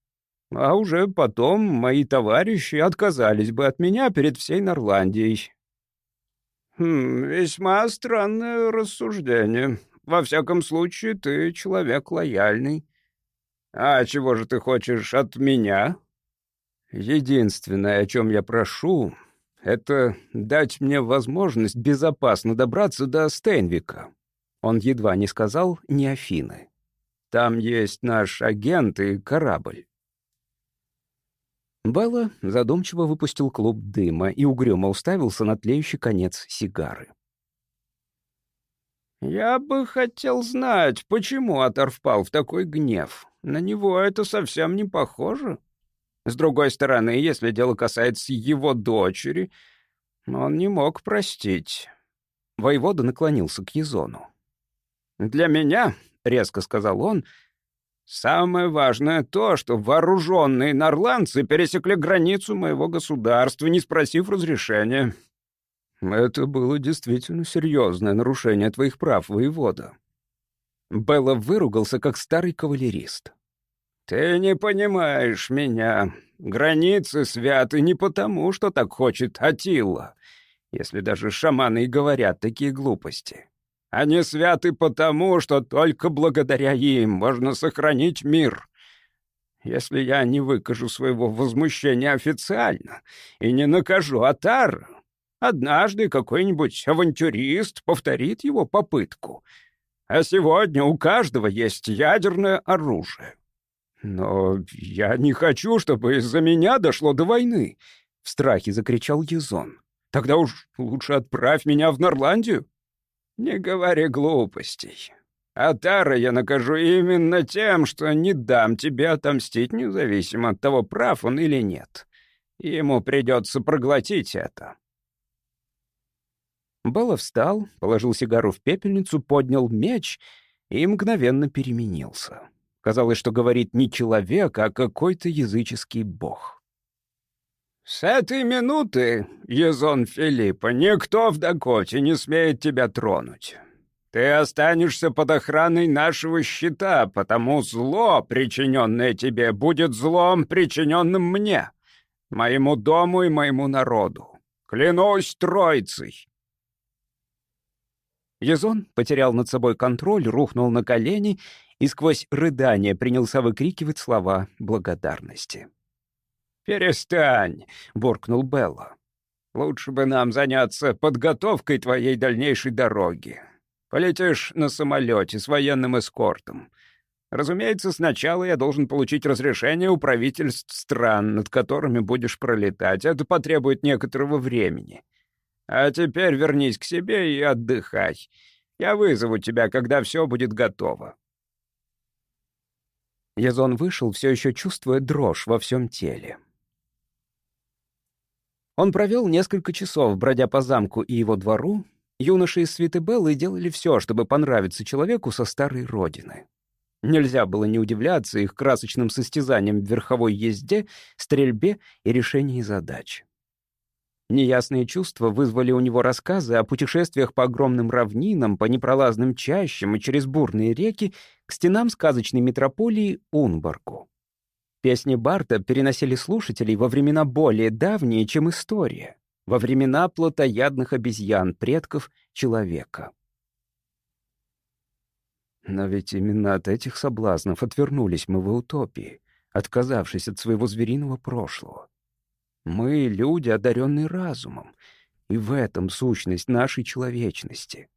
А уже потом мои товарищи отказались бы от меня перед всей Норландией. Хм, весьма странное рассуждение. Во всяком случае, ты человек лояльный. А чего же ты хочешь от меня? Единственное, о чем я прошу, это дать мне возможность безопасно добраться до Стейнвика. Он едва не сказал «не Афины». Там есть наш агент и корабль. Белла задумчиво выпустил клуб дыма и угрюмо уставился на тлеющий конец сигары. «Я бы хотел знать, почему Атар впал в такой гнев. На него это совсем не похоже». С другой стороны, если дело касается его дочери, он не мог простить. Воевода наклонился к Езону. «Для меня, — резко сказал он, — самое важное то, что вооруженные норландцы пересекли границу моего государства, не спросив разрешения. Это было действительно серьезное нарушение твоих прав, воевода». Белла выругался, как старый кавалерист. «Ты не понимаешь меня. Границы святы не потому, что так хочет Атилла, если даже шаманы и говорят такие глупости. Они святы потому, что только благодаря им можно сохранить мир. Если я не выкажу своего возмущения официально и не накажу Атар, однажды какой-нибудь авантюрист повторит его попытку. А сегодня у каждого есть ядерное оружие». «Но я не хочу, чтобы из-за меня дошло до войны!» — в страхе закричал Езон. «Тогда уж лучше отправь меня в Норландию!» «Не говори глупостей. Атара я накажу именно тем, что не дам тебе отомстить, независимо от того, прав он или нет. Ему придется проглотить это». Белла встал, положил сигару в пепельницу, поднял меч и мгновенно переменился. Казалось, что говорит не человек, а какой-то языческий бог. «С этой минуты, Езон Филиппа, никто в Дакоте не смеет тебя тронуть. Ты останешься под охраной нашего щита, потому зло, причиненное тебе, будет злом, причиненным мне, моему дому и моему народу. Клянусь Троицей!» Езон потерял над собой контроль, рухнул на колени и сквозь рыдание принялся выкрикивать слова благодарности. «Перестань!» — буркнул Белла. «Лучше бы нам заняться подготовкой твоей дальнейшей дороги. Полетишь на самолете с военным эскортом. Разумеется, сначала я должен получить разрешение у правительств стран, над которыми будешь пролетать. Это потребует некоторого времени. А теперь вернись к себе и отдыхай. Я вызову тебя, когда все будет готово». Язон вышел, все еще чувствуя дрожь во всем теле. Он провел несколько часов, бродя по замку и его двору. Юноши из свиты Беллы делали все, чтобы понравиться человеку со старой родины. Нельзя было не удивляться их красочным состязаниям в верховой езде, стрельбе и решении задач. Неясные чувства вызвали у него рассказы о путешествиях по огромным равнинам, по непролазным чащам и через бурные реки к стенам сказочной метрополии Унбарку. Песни Барта переносили слушателей во времена более давние, чем история, во времена плотоядных обезьян, предков человека. Но ведь именно от этих соблазнов отвернулись мы в утопии, отказавшись от своего звериного прошлого. Мы — люди, одаренные разумом, и в этом сущность нашей человечности.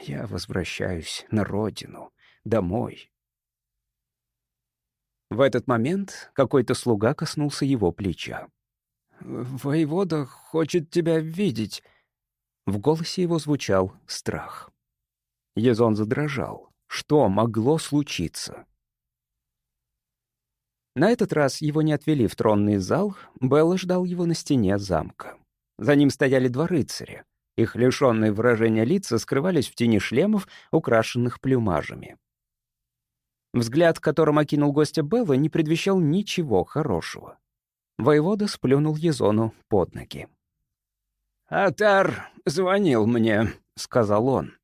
Я возвращаюсь на родину, домой, в этот момент какой-то слуга коснулся его плеча. «Воевода хочет тебя видеть». В голосе его звучал страх. Езон задрожал. Что могло случиться? На этот раз его не отвели в тронный зал, Белла ждал его на стене замка. За ним стояли два рыцаря. Их лишенные выражения лица скрывались в тени шлемов, украшенных плюмажами. Взгляд, которым окинул гостя Белла, не предвещал ничего хорошего. Воевода сплюнул Езону под ноги. «Атар звонил мне», — сказал он.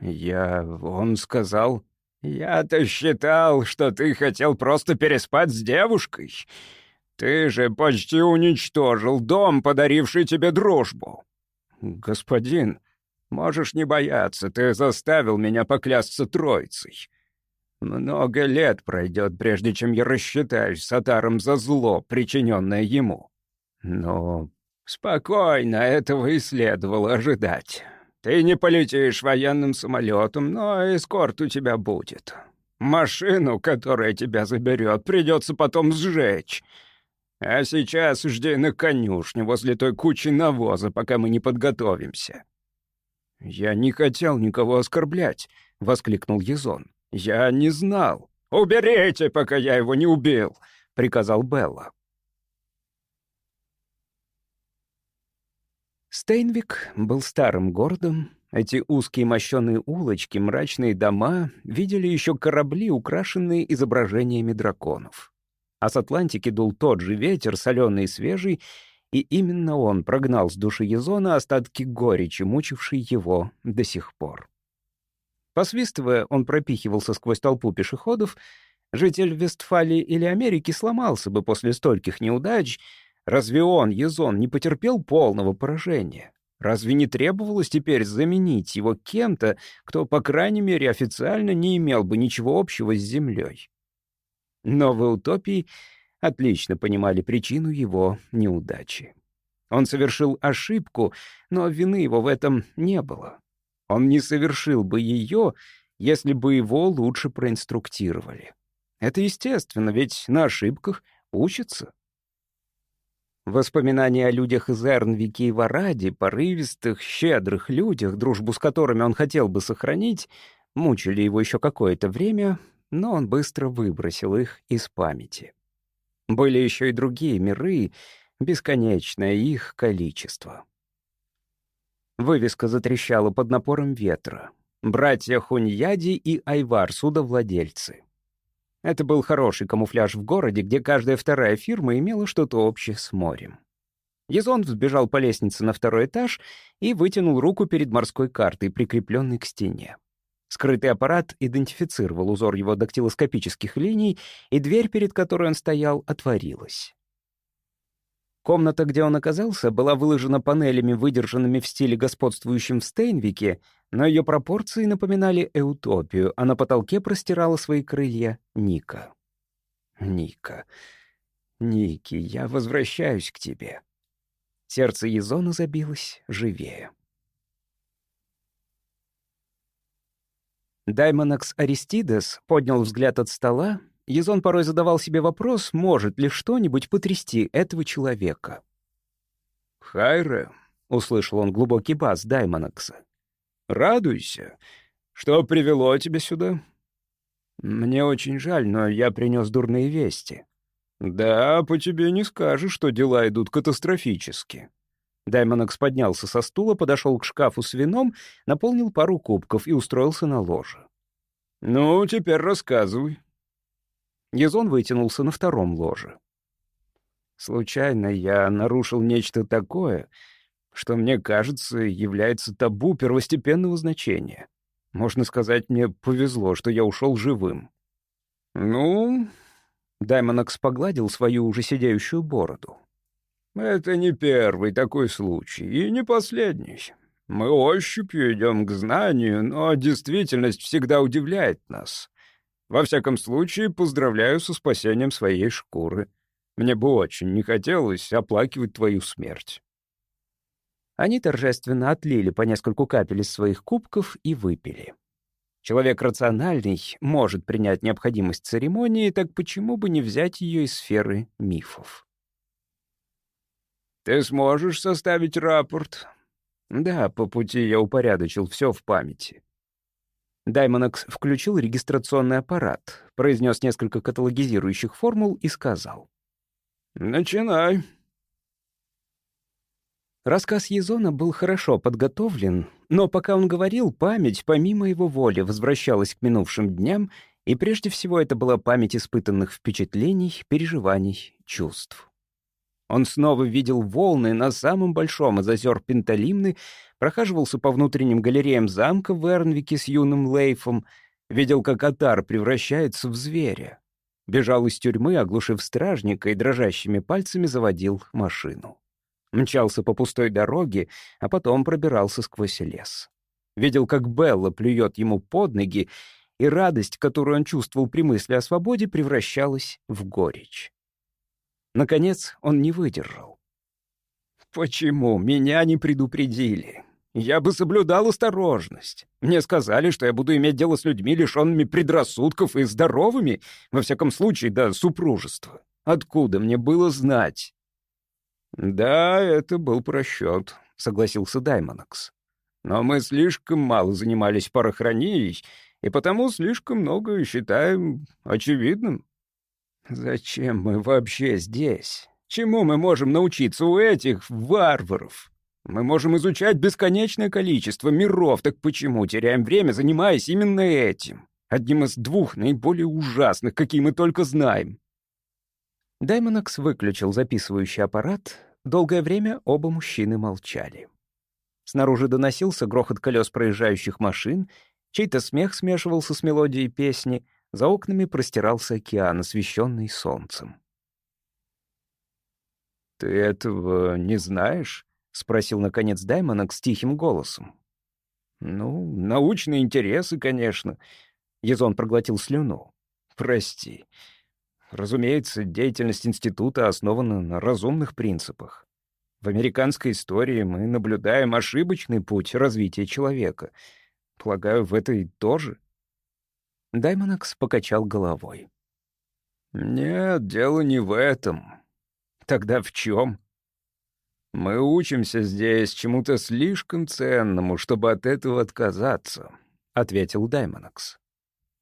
«Я... он сказал...» «Я-то считал, что ты хотел просто переспать с девушкой. Ты же почти уничтожил дом, подаривший тебе дружбу». «Господин...» «Можешь не бояться, ты заставил меня поклясться троицей. Много лет пройдет, прежде чем я рассчитаюсь с Атаром за зло, причиненное ему. Но спокойно, этого и следовало ожидать. Ты не полетишь военным самолетом, но эскорт у тебя будет. Машину, которая тебя заберет, придется потом сжечь. А сейчас жди на конюшне возле той кучи навоза, пока мы не подготовимся». «Я не хотел никого оскорблять», — воскликнул Езон. «Я не знал». «Уберите, пока я его не убил», — приказал Белла. Стейнвик был старым городом. Эти узкие мощеные улочки, мрачные дома видели еще корабли, украшенные изображениями драконов. А с Атлантики дул тот же ветер, соленый и свежий, и именно он прогнал с души Езона остатки горечи, мучившей его до сих пор. Посвистывая, он пропихивался сквозь толпу пешеходов. Житель Вестфалии или Америки сломался бы после стольких неудач. Разве он, Езон, не потерпел полного поражения? Разве не требовалось теперь заменить его кем-то, кто, по крайней мере, официально не имел бы ничего общего с Землей? Но в утопии отлично понимали причину его неудачи. Он совершил ошибку, но вины его в этом не было. Он не совершил бы ее, если бы его лучше проинструктировали. Это естественно, ведь на ошибках учатся. Воспоминания о людях из Эрнвики и Варади, порывистых, щедрых людях, дружбу с которыми он хотел бы сохранить, мучили его еще какое-то время, но он быстро выбросил их из памяти. Были еще и другие миры, бесконечное их количество. Вывеска затрещала под напором ветра. Братья Хуньяди и Айвар, судовладельцы. Это был хороший камуфляж в городе, где каждая вторая фирма имела что-то общее с морем. Езон взбежал по лестнице на второй этаж и вытянул руку перед морской картой, прикрепленной к стене. Скрытый аппарат идентифицировал узор его дактилоскопических линий, и дверь, перед которой он стоял, отворилась. Комната, где он оказался, была выложена панелями, выдержанными в стиле господствующем в Стейнвике, но ее пропорции напоминали эутопию, а на потолке простирала свои крылья Ника. «Ника, Ники, я возвращаюсь к тебе». Сердце Езона забилось живее. Даймонакс Аристидес поднял взгляд от стола Езон порой задавал себе вопрос, может ли что-нибудь потрясти этого человека. «Хайре», — услышал он глубокий бас Даймонакса, — «радуйся. Что привело тебя сюда?» «Мне очень жаль, но я принес дурные вести». «Да, по тебе не скажешь, что дела идут катастрофически». Даймонакс поднялся со стула, подошел к шкафу с вином, наполнил пару кубков и устроился на ложе. «Ну, теперь рассказывай. Язон вытянулся на втором ложе. Случайно я нарушил нечто такое, что, мне кажется, является табу первостепенного значения. Можно сказать, мне повезло, что я ушел живым. «Ну...» — Даймонокс погладил свою уже сидеющую бороду. «Это не первый такой случай, и не последний. Мы ощупью идем к знанию, но действительность всегда удивляет нас. Во всяком случае, поздравляю со спасением своей шкуры. Мне бы очень не хотелось оплакивать твою смерть». Они торжественно отлили по нескольку капель из своих кубков и выпили. Человек рациональный может принять необходимость церемонии, так почему бы не взять ее из сферы мифов? «Ты сможешь составить рапорт?» «Да, по пути я упорядочил все в памяти. Даймонокс включил регистрационный аппарат, произнес несколько каталогизирующих формул и сказал. «Начинай». Рассказ Езона был хорошо подготовлен, но пока он говорил, память, помимо его воли, возвращалась к минувшим дням, и прежде всего это была память испытанных впечатлений, переживаний, чувств. Он снова видел волны на самом большом из озер Пенталимны, прохаживался по внутренним галереям замка в Эрнвике с юным Лейфом, видел, как Атар превращается в зверя. Бежал из тюрьмы, оглушив стражника, и дрожащими пальцами заводил машину. Мчался по пустой дороге, а потом пробирался сквозь лес. Видел, как Белла плюет ему под ноги, и радость, которую он чувствовал при мысли о свободе, превращалась в горечь. Наконец он не выдержал. «Почему меня не предупредили? Я бы соблюдал осторожность. Мне сказали, что я буду иметь дело с людьми, лишенными предрассудков и здоровыми, во всяком случае, до супружества. Откуда мне было знать?» «Да, это был просчет», — согласился Даймонокс. «Но мы слишком мало занимались парохронией, и потому слишком много считаем очевидным. Зачем мы вообще здесь? Чему мы можем научиться у этих варваров? Мы можем изучать бесконечное количество миров, так почему теряем время, занимаясь именно этим? Одним из двух наиболее ужасных, какие мы только знаем. Даймонокс выключил записывающий аппарат. Долгое время оба мужчины молчали. Снаружи доносился грохот колес проезжающих машин, чей-то смех смешивался с мелодией песни — за окнами простирался океан, освещенный солнцем. «Ты этого не знаешь?» — спросил, наконец, Даймонок с тихим голосом. «Ну, научные интересы, конечно». Езон проглотил слюну. «Прости. Разумеется, деятельность института основана на разумных принципах. В американской истории мы наблюдаем ошибочный путь развития человека. Полагаю, в этой тоже?» Даймонокс покачал головой. «Нет, дело не в этом. Тогда в чем? Мы учимся здесь чему-то слишком ценному, чтобы от этого отказаться», — ответил Даймонокс.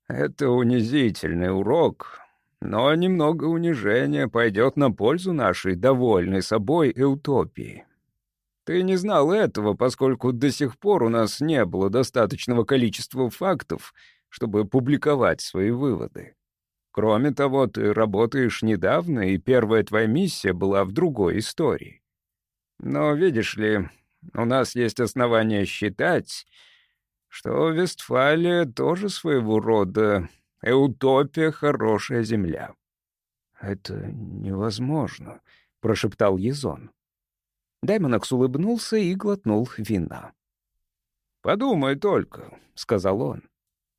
«Это унизительный урок, но немного унижения пойдет на пользу нашей довольной собой эутопии. Ты не знал этого, поскольку до сих пор у нас не было достаточного количества фактов, чтобы публиковать свои выводы. Кроме того, ты работаешь недавно, и первая твоя миссия была в другой истории. Но, видишь ли, у нас есть основания считать, что Вестфалия тоже своего рода эутопия хорошая земля. «Это невозможно», — прошептал Езон. Даймонокс улыбнулся и глотнул вина. «Подумай только», — сказал он.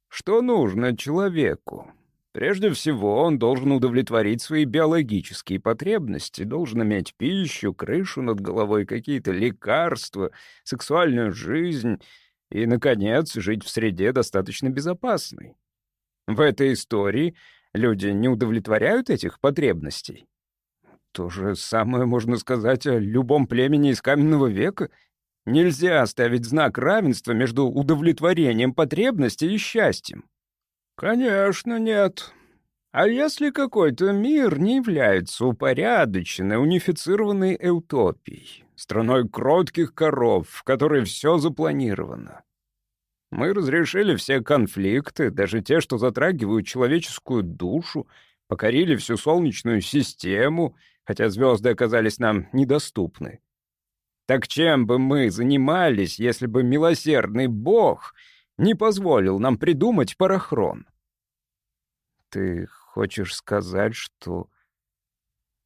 «Что нужно человеку? Прежде всего, он должен удовлетворить свои биологические потребности, должен иметь пищу, крышу над головой, какие-то лекарства, сексуальную жизнь и, наконец, жить в среде достаточно безопасной. В этой истории люди не удовлетворяют этих потребностей. То же самое можно сказать о любом племени из каменного века. Нельзя оставить знак равенства между удовлетворением потребностей и счастьем. Конечно, нет. А если какой-то мир не является упорядоченной, унифицированной эутопией, страной кротких коров, в которой все запланировано? Мы разрешили все конфликты, даже те, что затрагивают человеческую душу, покорили всю Солнечную систему, хотя звезды оказались нам недоступны. Так чем бы мы занимались, если бы милосердный Бог не позволил нам придумать парахрон? Ты хочешь сказать, что...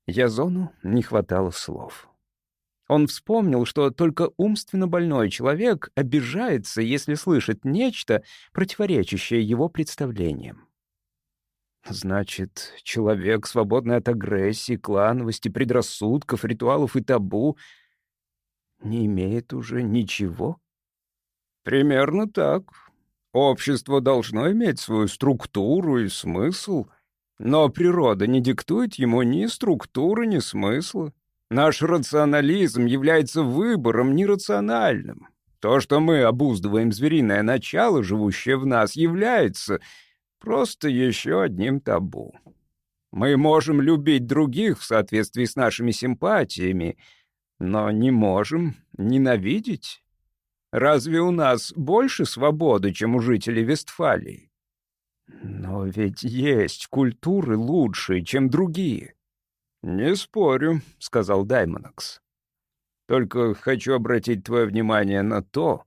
Язону не хватало слов. Он вспомнил, что только умственно больной человек обижается, если слышит нечто, противоречащее его представлениям. Значит, человек, свободный от агрессии, клановости, предрассудков, ритуалов и табу, не имеет уже ничего? Примерно так. Общество должно иметь свою структуру и смысл, но природа не диктует ему ни структуры, ни смысла. Наш рационализм является выбором нерациональным. То, что мы обуздываем звериное начало, живущее в нас, является просто еще одним табу. Мы можем любить других в соответствии с нашими симпатиями, но не можем ненавидеть. Разве у нас больше свободы, чем у жителей Вестфалии? Но ведь есть культуры лучшие, чем другие. «Не спорю», — сказал Даймонокс. «Только хочу обратить твое внимание на то,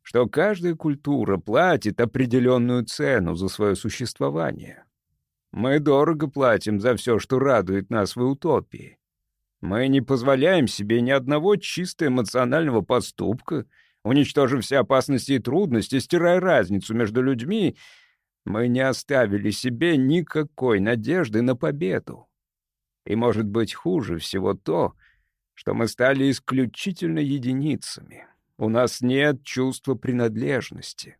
что каждая культура платит определенную цену за свое существование. Мы дорого платим за все, что радует нас в утопии. Мы не позволяем себе ни одного чисто эмоционального поступка, уничтожив все опасности и трудности, стирая разницу между людьми, мы не оставили себе никакой надежды на победу. И, может быть, хуже всего то, что мы стали исключительно единицами. У нас нет чувства принадлежности.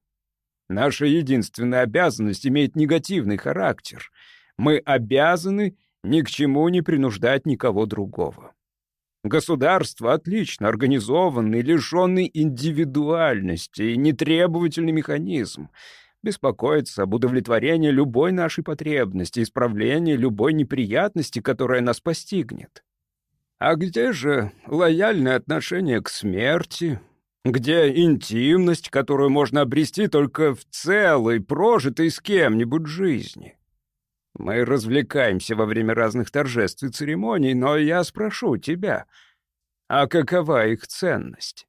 Наша единственная обязанность имеет негативный характер. Мы обязаны ни к чему не принуждать никого другого. Государство отлично организованный, лишенный индивидуальности и нетребовательный механизм — беспокоиться об удовлетворении любой нашей потребности, исправлении любой неприятности, которая нас постигнет. А где же лояльное отношение к смерти? Где интимность, которую можно обрести только в целой, прожитой с кем-нибудь жизни? Мы развлекаемся во время разных торжеств и церемоний, но я спрошу тебя, а какова их ценность?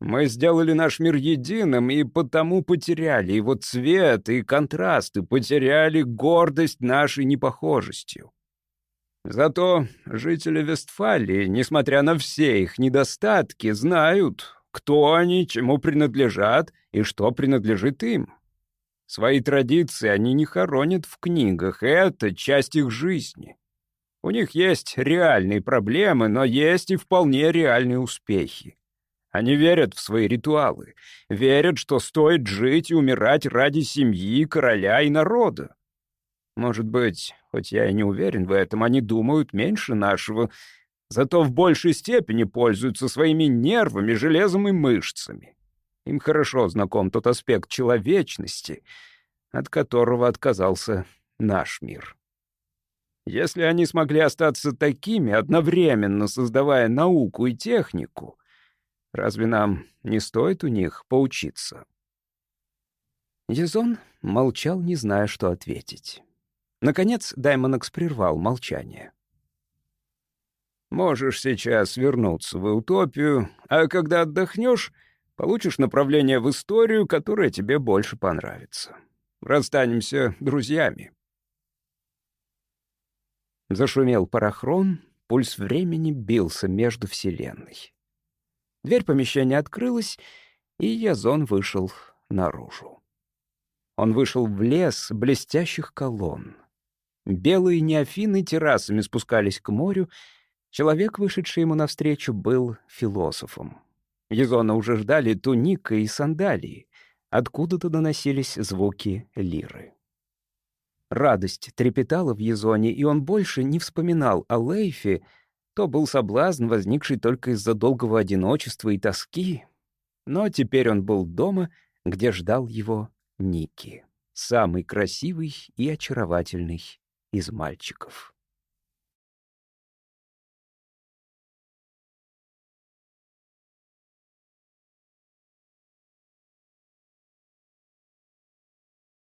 Мы сделали наш мир единым и потому потеряли его цвет и контрасты, потеряли гордость нашей непохожестью. Зато жители Вестфалии, несмотря на все их недостатки, знают, кто они, чему принадлежат и что принадлежит им. Свои традиции они не хоронят в книгах, это часть их жизни. У них есть реальные проблемы, но есть и вполне реальные успехи. Они верят в свои ритуалы, верят, что стоит жить и умирать ради семьи, короля и народа. Может быть, хоть я и не уверен в этом, они думают меньше нашего, зато в большей степени пользуются своими нервами, железом и мышцами. Им хорошо знаком тот аспект человечности, от которого отказался наш мир. Если они смогли остаться такими, одновременно создавая науку и технику — Разве нам не стоит у них поучиться?» Езон молчал, не зная, что ответить. Наконец Даймонокс прервал молчание. «Можешь сейчас вернуться в утопию, а когда отдохнешь, получишь направление в историю, которое тебе больше понравится. Расстанемся друзьями». Зашумел парахрон, пульс времени бился между вселенной. Дверь помещения открылась, и Язон вышел наружу. Он вышел в лес блестящих колонн. Белые неофины террасами спускались к морю. Человек, вышедший ему навстречу, был философом. Езона уже ждали туника и сандалии. Откуда-то доносились звуки лиры. Радость трепетала в Езоне, и он больше не вспоминал о Лейфе. То был соблазн, возникший только из-за долгого одиночества и тоски. Но теперь он был дома, где ждал его Ники, самый красивый и очаровательный из мальчиков.